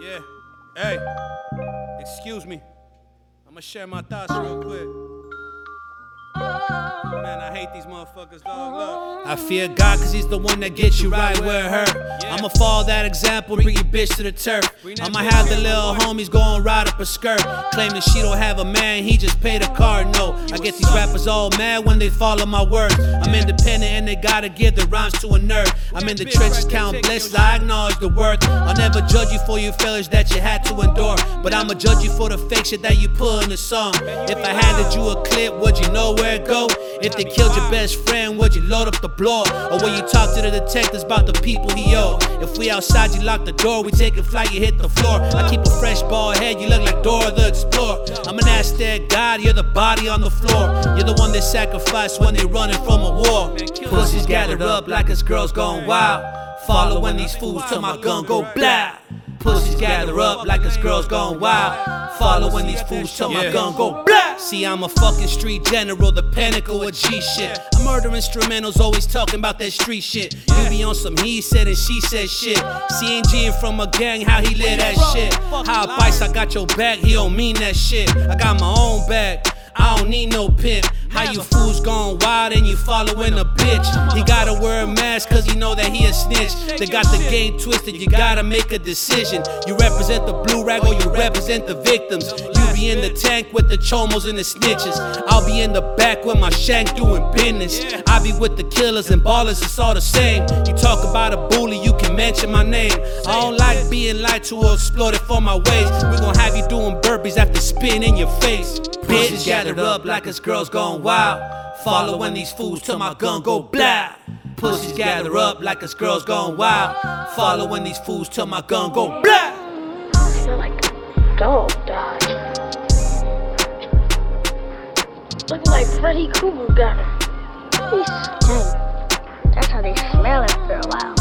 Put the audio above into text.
Yeah. Hey. Excuse me. I'm gonna share my thoughts real quick. Man, I hate these motherfuckers, dog. Look. I fear God, cause he's the one that gets you right where it hurt. I'ma follow that example, bring your bitch to the turf. I'ma have the little homies go and ride up a skirt. Claiming she don't have a man, he just paid a card. No, I get these rappers all mad when they follow my words. I'm independent and they gotta give the rhymes to a nerd. I'm in the trenches, count blessings, I acknowledge the worth. I'll never judge you for your failures that you had to endure. But I'ma judge you for the fake shit that you put in the song. If I handed you a clip, would you know where it If they killed your best friend, would you load up the blower? Or will you talk to the detectives about the people he owe? If we outside, you lock the door, we take a flight, you hit the floor. I keep a fresh ball head, you look like Dora the Explorer. I'm an Aztec god, you're the body on the floor. You're the one they sacrifice when they running from a war. Pussies gathered up like us girls going wild. Following these fools till my gun go blah. Pussies gather up like us girls gone wild. Following these fools till my gun go blah. See, I'm a fucking street general, the pinnacle of G shit. I murder instrumentals, always talking about that street shit. You be on some he said and she said shit. CNG from a gang, how he lit that shit. How bites, I got your back, he don't mean that shit. I got my own bag. I don't need no pimp. How you fools gone wild and you following a bitch? He gotta wear a mask cause he know that he a snitch. They got the game twisted, you gotta make a decision. You represent the blue rag or you represent the victims. You be in the tank with the chomos and the snitches. I'll be in the back with my shank doing business. I be with the killers and ballers, it's all the same. You talk about a bully, you can mention my name. I don't like being lied to or exploited for my ways. We gon' have you doing burpees after spin in your face. Bitch, gathered up like us girls gone wild. Following these fools till my gun go blah. Pussies gather up like us girls gone wild. Following these fools till my gun go blah. I feel like a dog died. Looking like Freddy Krueger got him. He's dead. That's how they smell him.